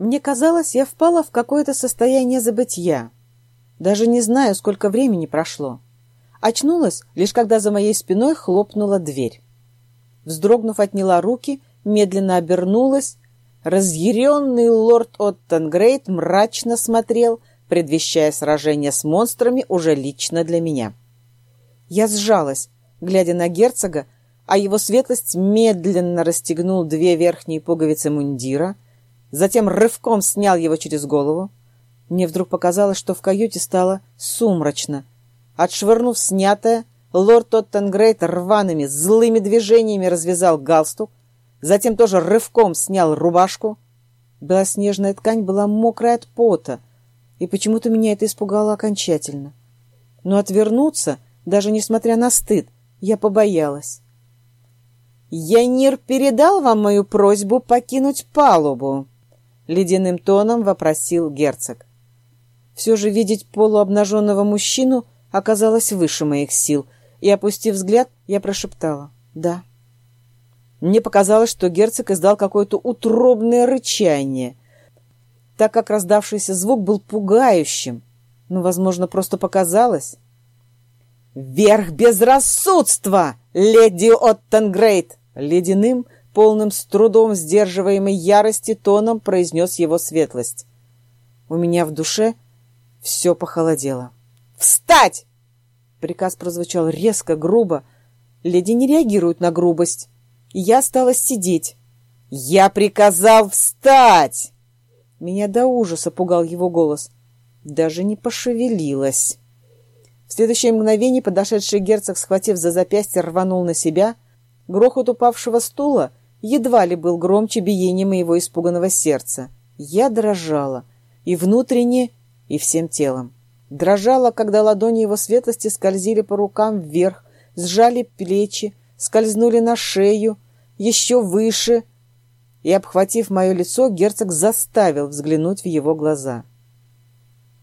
Мне казалось, я впала в какое-то состояние забытья. Даже не знаю, сколько времени прошло. Очнулась, лишь когда за моей спиной хлопнула дверь. Вздрогнув, отняла руки, медленно обернулась. Разъяренный лорд Оттенгрейд мрачно смотрел, предвещая сражение с монстрами уже лично для меня. Я сжалась, глядя на герцога, а его светлость медленно расстегнул две верхние пуговицы мундира — затем рывком снял его через голову. Мне вдруг показалось, что в каюте стало сумрачно. Отшвырнув снятое, лорд Тоттенгрейт рваными, злыми движениями развязал галстук, затем тоже рывком снял рубашку. Белоснежная ткань была мокрая от пота, и почему-то меня это испугало окончательно. Но отвернуться, даже несмотря на стыд, я побоялась. «Янир передал вам мою просьбу покинуть палубу», ледяным тоном вопросил герцог. Все же видеть полуобнаженного мужчину оказалось выше моих сил, и, опустив взгляд, я прошептала «да». Мне показалось, что герцог издал какое-то утробное рычание, так как раздавшийся звук был пугающим, но, возможно, просто показалось. «Верх безрассудства, леди Оттенгрейд!» Ледяным, полным с трудом сдерживаемой ярости тоном произнес его светлость. У меня в душе все похолодело. «Встать!» Приказ прозвучал резко, грубо. Леди не реагируют на грубость. Я стала сидеть. «Я приказал встать!» Меня до ужаса пугал его голос. Даже не пошевелилась. В следующее мгновение подошедший герцог, схватив за запястье, рванул на себя. Грохот упавшего стула едва ли был громче биения моего испуганного сердца. Я дрожала, и внутренне, и всем телом. Дрожала, когда ладони его светлости скользили по рукам вверх, сжали плечи, скользнули на шею, еще выше, и, обхватив мое лицо, герцог заставил взглянуть в его глаза.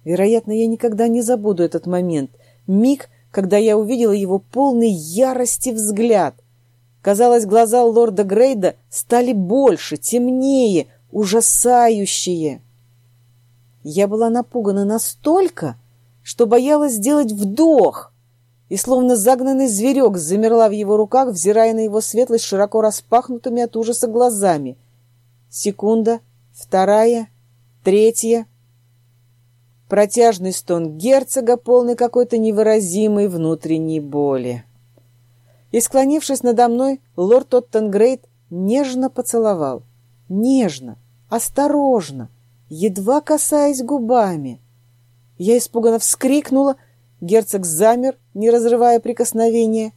Вероятно, я никогда не забуду этот момент, миг, когда я увидела его полный ярости взгляд — Казалось, глаза лорда Грейда стали больше, темнее, ужасающие. Я была напугана настолько, что боялась сделать вдох, и словно загнанный зверек замерла в его руках, взирая на его светлость широко распахнутыми от ужаса глазами. Секунда, вторая, третья. Протяжный стон герцога, полный какой-то невыразимой внутренней боли и, склонившись надо мной, лорд Оттенгрейд нежно поцеловал. Нежно, осторожно, едва касаясь губами. Я испуганно вскрикнула, герцог замер, не разрывая прикосновения.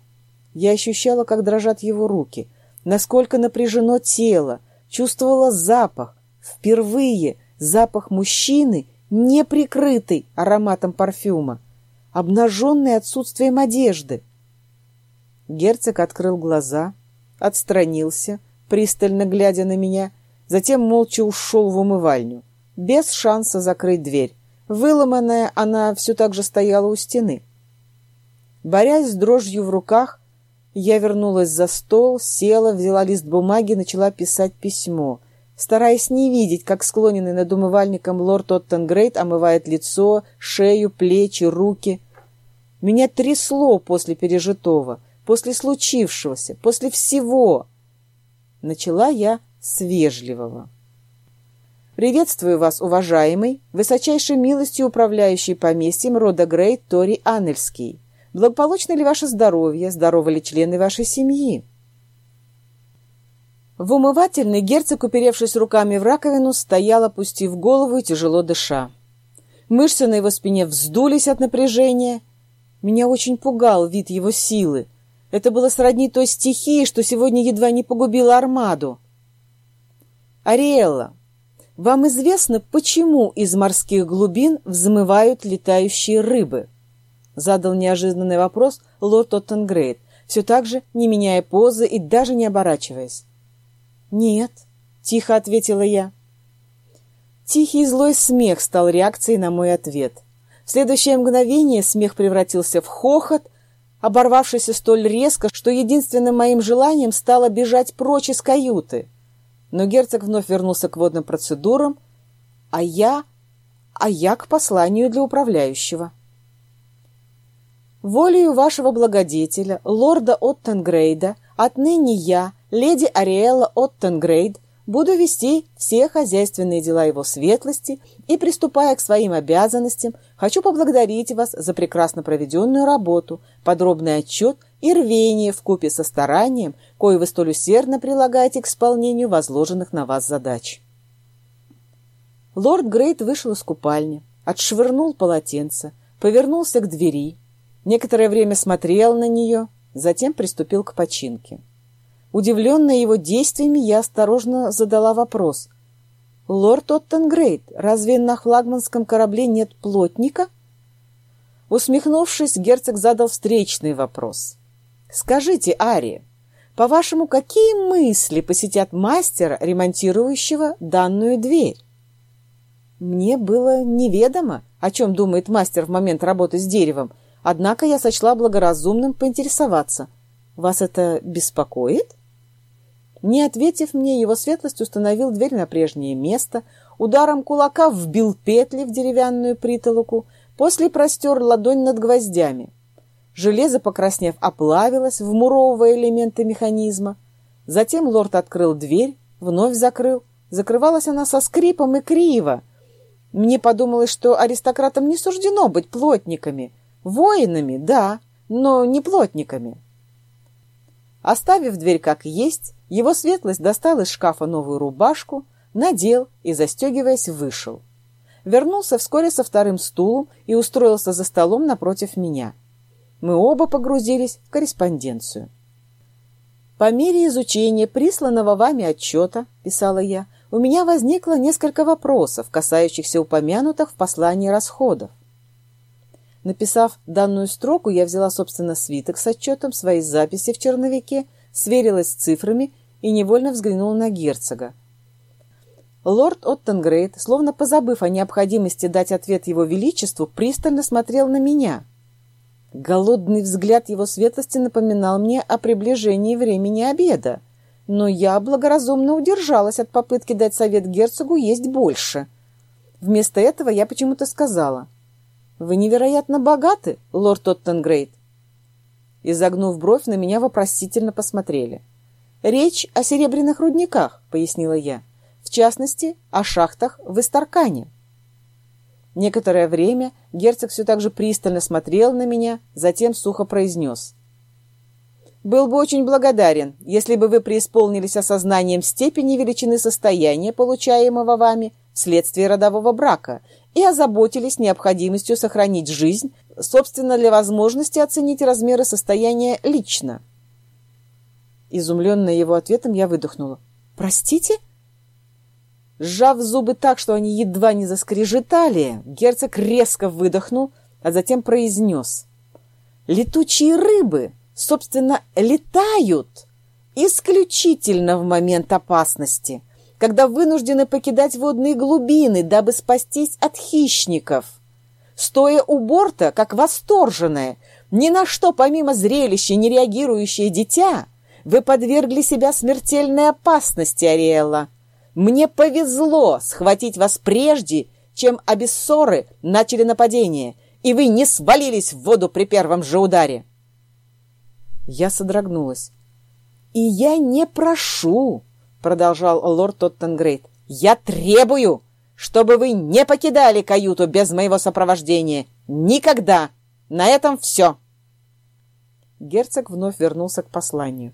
Я ощущала, как дрожат его руки, насколько напряжено тело, чувствовала запах. Впервые запах мужчины, не прикрытый ароматом парфюма, обнаженный отсутствием одежды. Герцог открыл глаза, отстранился, пристально глядя на меня, затем молча ушел в умывальню, без шанса закрыть дверь. Выломанная, она все так же стояла у стены. Борясь с дрожью в руках, я вернулась за стол, села, взяла лист бумаги, начала писать письмо, стараясь не видеть, как склоненный над умывальником лорд Оттенгрейд омывает лицо, шею, плечи, руки. Меня трясло после пережитого — после случившегося, после всего. Начала я с вежливого. «Приветствую вас, уважаемый, высочайшей милостью управляющий поместьем рода Грей Тори Аннельский. Благополучно ли ваше здоровье, здоровы ли члены вашей семьи?» В умывательной герцог, уперевшись руками в раковину, стоял, опустив голову и тяжело дыша. Мышцы на его спине вздулись от напряжения. Меня очень пугал вид его силы, это было сродни той стихии, что сегодня едва не погубила армаду. «Ариэлла, вам известно, почему из морских глубин взмывают летающие рыбы?» Задал неожиданный вопрос лорд Оттенгрейд, все так же не меняя позы и даже не оборачиваясь. «Нет», — тихо ответила я. Тихий злой смех стал реакцией на мой ответ. В следующее мгновение смех превратился в хохот, оборвавшийся столь резко, что единственным моим желанием стало бежать прочь из каюты. Но герцог вновь вернулся к водным процедурам, а я... а я к посланию для управляющего. Волею вашего благодетеля, лорда Оттенгрейда, отныне я, леди Ариэла Оттенгрейд, буду вести все хозяйственные дела его светлости и, приступая к своим обязанностям, хочу поблагодарить вас за прекрасно проведенную работу, подробный отчет и рвение купе со старанием, кое вы столь усердно прилагаете к исполнению возложенных на вас задач. Лорд Грейт вышел из купальни, отшвырнул полотенце, повернулся к двери, некоторое время смотрел на нее, затем приступил к починке. Удивленная его действиями, я осторожно задала вопрос. «Лорд Оттенгрейд, разве на флагманском корабле нет плотника?» Усмехнувшись, герцог задал встречный вопрос. «Скажите, Ари, по-вашему, какие мысли посетят мастера, ремонтирующего данную дверь?» Мне было неведомо, о чем думает мастер в момент работы с деревом, однако я сочла благоразумным поинтересоваться. «Вас это беспокоит?» Не ответив мне, его светлость установил дверь на прежнее место, ударом кулака вбил петли в деревянную притолоку, после простер ладонь над гвоздями. Железо, покраснев, оплавилось, вмуровывая элементы механизма. Затем лорд открыл дверь, вновь закрыл. Закрывалась она со скрипом и криво. Мне подумалось, что аристократам не суждено быть плотниками. Воинами, да, но не плотниками. Оставив дверь как есть, его светлость достал из шкафа новую рубашку, надел и, застегиваясь, вышел. Вернулся вскоре со вторым стулом и устроился за столом напротив меня. Мы оба погрузились в корреспонденцию. «По мере изучения присланного вами отчета, — писала я, — у меня возникло несколько вопросов, касающихся упомянутых в послании расходов. Написав данную строку, я взяла, собственно, свиток с отчетом своей записи в черновике, сверилась с цифрами и невольно взглянула на герцога. Лорд Оттенгрейд, словно позабыв о необходимости дать ответ его величеству, пристально смотрел на меня. Голодный взгляд его светлости напоминал мне о приближении времени обеда, но я благоразумно удержалась от попытки дать совет герцогу есть больше. Вместо этого я почему-то сказала — «Вы невероятно богаты, лорд Тоттенгрейд!» Изогнув бровь, на меня вопросительно посмотрели. «Речь о серебряных рудниках», — пояснила я. «В частности, о шахтах в Истаркане». Некоторое время герцог все так же пристально смотрел на меня, затем сухо произнес. «Был бы очень благодарен, если бы вы преисполнились осознанием степени величины состояния, получаемого вами вследствие родового брака, и озаботились необходимостью сохранить жизнь, собственно, для возможности оценить размеры состояния лично. Изумленная его ответом, я выдохнула. «Простите?» Сжав зубы так, что они едва не заскрежетали, герцог резко выдохнул, а затем произнес. «Летучие рыбы, собственно, летают исключительно в момент опасности» когда вынуждены покидать водные глубины, дабы спастись от хищников. Стоя у борта, как восторженное, ни на что помимо зрелища не реагирующее дитя, вы подвергли себя смертельной опасности, Ариэлла. Мне повезло схватить вас прежде, чем абиссоры начали нападение, и вы не свалились в воду при первом же ударе. Я содрогнулась. И я не прошу, продолжал лорд Тоттенгрейд. «Я требую, чтобы вы не покидали каюту без моего сопровождения. Никогда! На этом все!» Герцог вновь вернулся к посланию.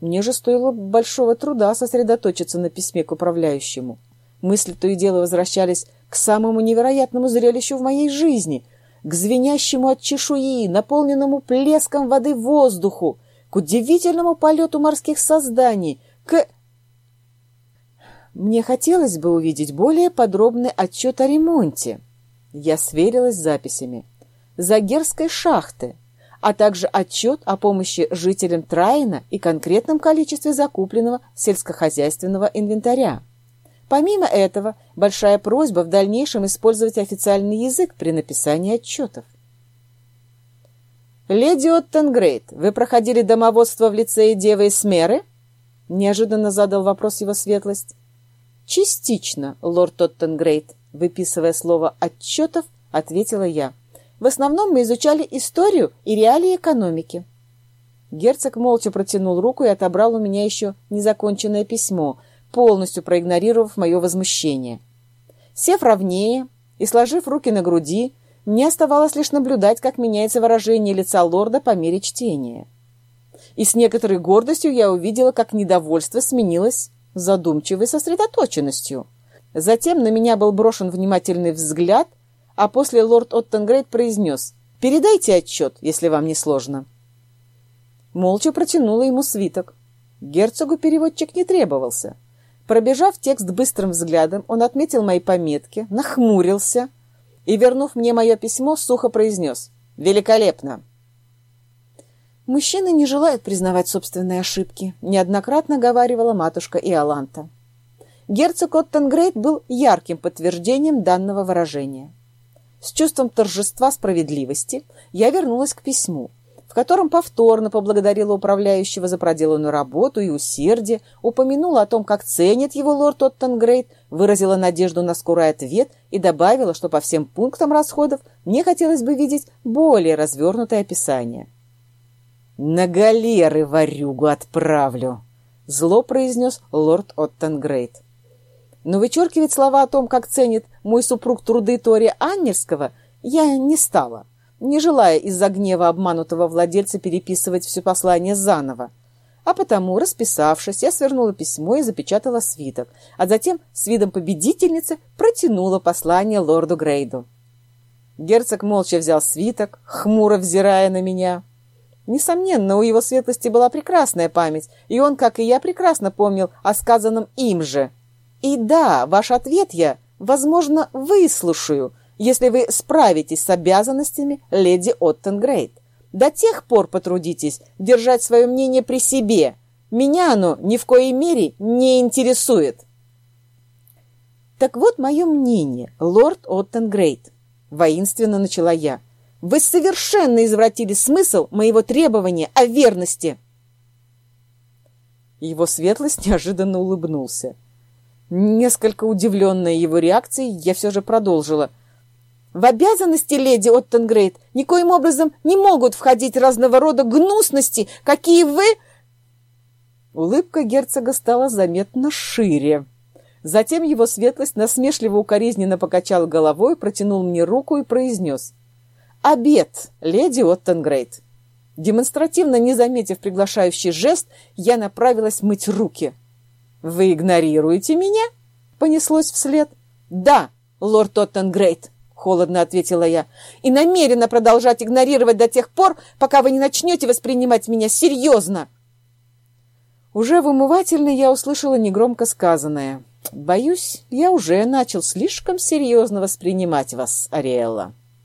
Мне же стоило большого труда сосредоточиться на письме к управляющему. Мысли то и дело возвращались к самому невероятному зрелищу в моей жизни, к звенящему от чешуи, наполненному плеском воды воздуху, к удивительному полету морских созданий, к... Мне хотелось бы увидеть более подробный отчет о ремонте. Я сверилась с записями. Загерской шахты, а также отчет о помощи жителям Траина и конкретном количестве закупленного сельскохозяйственного инвентаря. Помимо этого, большая просьба в дальнейшем использовать официальный язык при написании отчетов. «Леди Оттенгрейд, вы проходили домоводство в лицее Девы Смеры?» Неожиданно задал вопрос его светлость. «Частично, лорд Тоттенгрейд», Выписывая слово «отчетов», ответила я. «В основном мы изучали историю и реалии экономики». Герцог молча протянул руку и отобрал у меня еще незаконченное письмо, полностью проигнорировав мое возмущение. Сев ровнее и сложив руки на груди, мне оставалось лишь наблюдать, как меняется выражение лица лорда по мере чтения. И с некоторой гордостью я увидела, как недовольство сменилось задумчивой сосредоточенностью. Затем на меня был брошен внимательный взгляд, а после лорд Оттенгрейд произнес «Передайте отчет, если вам не сложно». Молча протянула ему свиток. Герцогу переводчик не требовался. Пробежав текст быстрым взглядом, он отметил мои пометки, нахмурился и, вернув мне мое письмо, сухо произнес «Великолепно!». Мужчины не желают признавать собственные ошибки, неоднократно говаривала матушка Иоланта. Герцог Оттенгрейд был ярким подтверждением данного выражения. С чувством торжества справедливости я вернулась к письму, в котором повторно поблагодарила управляющего за проделанную работу и усердие, упомянула о том, как ценит его лорд Оттенгрейд, выразила надежду на скорый ответ и добавила, что по всем пунктам расходов мне хотелось бы видеть более развернутое описание. «На галеры варюгу отправлю», — зло произнес лорд Оттенгрейд. Но вычеркивать слова о том, как ценит мой супруг труды Тори Аннерского, я не стала, не желая из-за гнева обманутого владельца переписывать все послание заново. А потому, расписавшись, я свернула письмо и запечатала свиток, а затем с видом победительницы протянула послание лорду Грейду. Герцог молча взял свиток, хмуро взирая на меня. Несомненно, у его светлости была прекрасная память, и он, как и я, прекрасно помнил о сказанном им же – и да, ваш ответ я, возможно, выслушаю, если вы справитесь с обязанностями леди Оттенгрейд. До тех пор потрудитесь держать свое мнение при себе. Меня оно ни в коей мере не интересует. Так вот мое мнение, лорд Оттенгрейд. Воинственно начала я. Вы совершенно извратили смысл моего требования о верности. Его светлость неожиданно улыбнулся. Несколько удивленная его реакцией, я все же продолжила. В обязанности леди Оттенгрейд никоим образом не могут входить разного рода гнусности, какие вы... Улыбка герцога стала заметно шире. Затем его светлость насмешливо-укоризненно покачал головой, протянул мне руку и произнес. «Обед, леди Оттенгрейд!» Демонстративно не заметив приглашающий жест, я направилась мыть руки — «Вы игнорируете меня?» — понеслось вслед. «Да, лорд Тоттенгрейд», — холодно ответила я, «и намерена продолжать игнорировать до тех пор, пока вы не начнете воспринимать меня серьезно». Уже в умывательной я услышала негромко сказанное. «Боюсь, я уже начал слишком серьезно воспринимать вас, Ариэлла».